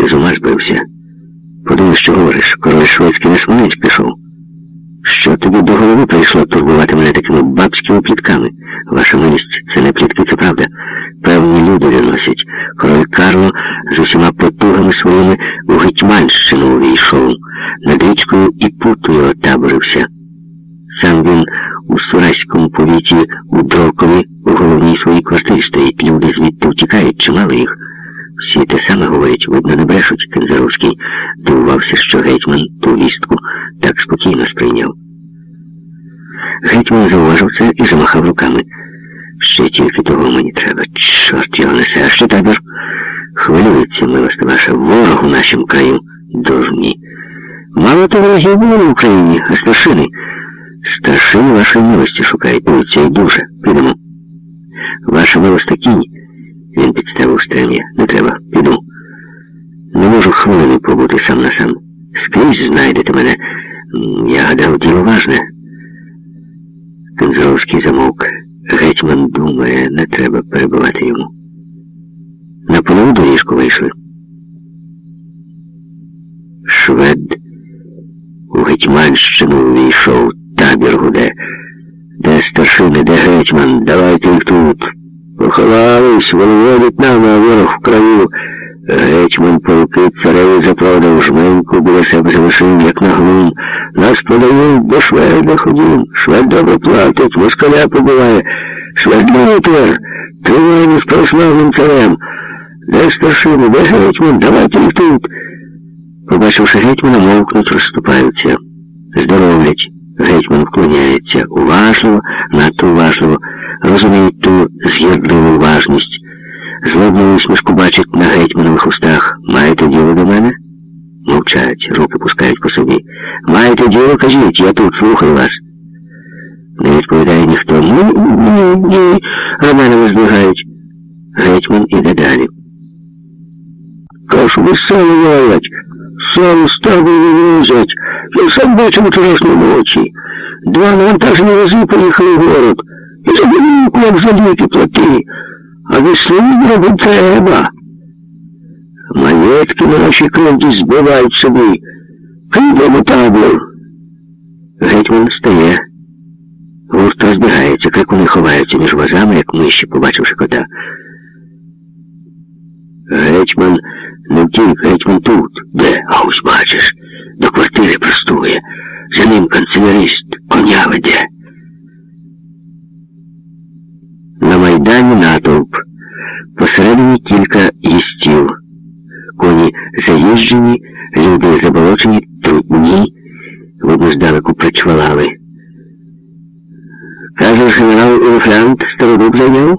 Ти з ума збився. Подумай, що говориш, король шведський на Смоленськ пішов. Що тобі до голови прийшло турбувати мене такими бабськими плітками? Ваша милість, це не плітки, це правда. Певні люди виносять. Король Карло з усіма потугами своїми у Гетьманщину увійшов. Над річкою і путою отаборився. Сам він у Сураському повіті у Дрокові у головній своїй квартирі стоїть. Люди звідти втікають, чимало їх. Всі те саме говорять, видно, не брешуть. Кензаровський дивувався, що гетьман ту вістку так спокійно сприйняв. Гетьман зауважив це і замахав руками. Ще тільки того мені треба. Чорт його несе, а що табір? Хвилюється, милости ваша, ворог у нашому краю дурні. Мало то ворогів було в Україні, а старшини. Старшини вашої милості шукають, і дуже. Підемо. Ваша милоста кінь. Він підставив стрем'я. Не треба, піду. Не можу хвилини побути сам на сам. Скрізь знайдете мене. Я гадав, діло важне. Кензровський замовк. Гетьман думає, не треба перебивати йому. На полову доріжку вийшли. Швед у Гетьманщину увійшов табір гуде. Де старшини, де гетьман? Давайте їх тут. Поховались, володять нам, а ворог в крові. Гетьман полки цареві заправдав жменьку, біля себе залишив, як на глум. Нас продають, до шведа ходім. Швед добре платить, москаля побуває. Швед лютер, триваємо з православним царем. Де старшини, де гетьман? Давайте їх тут. Побачивши гетьмана, мовкнуть, розступаються. Здоровлять. Гетьман вклоняється уважливо, надто уважливо, розуміють ту згірливу уважність. Злобну усмішку бачить на гетьманових устах. Маєте діло до мене? Мовчать, руки пускають по собі. Маєте діло, кажіть, я тут слухаю вас. Не відповідає ніхто. Ні, ні, ні. Романови здвигають. Гетьман іде далі. Кажу, ви сало валять. Сам стави вивозять. Я сам бачив вчорашньої ночі. Два навантажені рази поїхали в город. І за годинку як за ліки плати. А веслі робити треба. Монетки на нашій кровді збивають собі. Прийдемо табор. Гетьман стає. Гурт розбігається, крикуни ховаються між вазами, як миші, побачивши кота. Гетьман не втік, гетьман тут. Де? А ось бачиш. До квартири простує. За ним канцелярист коня веде. Майдані натовп. Посередині кілька їстів. Коні заїжджені, люди заболочені, трудні, видно здалеку причвалали. Каже, генерал Олефрант стародуб зайняв?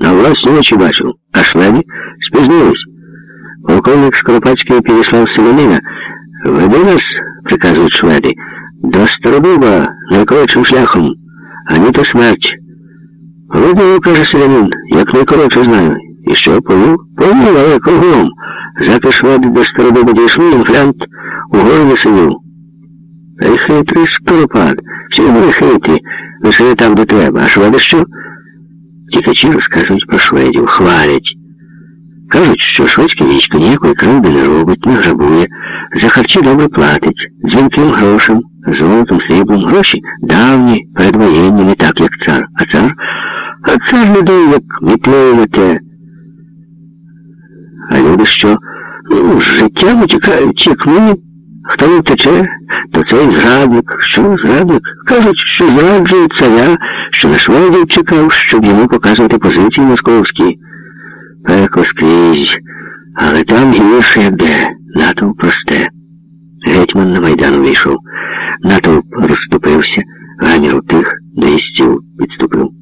На власні очі бачив, а шведі спізнились. Полковник Скоропадський підіслав селянина. Веди нас, приказують шведи, до стародуба найкоротшим шляхом, а ні то смерть. Веди, каже селянин, як найкоротше знаю. І що, повів? Повів, але кругом. Заки шведи до стародуба дійшли, інфлянт у горлі сидів. Ей хитрий скоропад. Всі вони хитрі, лише не там, де треба. А шведи що? Тікачі розказують про шведів, хвалять. Кажуть, що шведське військо ніякої кривди не робить, не грабує, за харчі добре платить, дзвінким грошем, золотом, сріблом, гроші давні, передвоєнні, не так, як цар. А цар? Цар не дає, як мете. А люди що? Ну, з життя витікають, як ми. Хто втече, то цей зрадник. Що зрадник? Кажуть, що зраджує царя, що на шведів чекав, щоб йому показувати позиції московські. Пекло скрізь, але там гірше де, натовп просте. Гетьман на майдан увійшов. Натовп розступився, гамір тих, до істів підступив.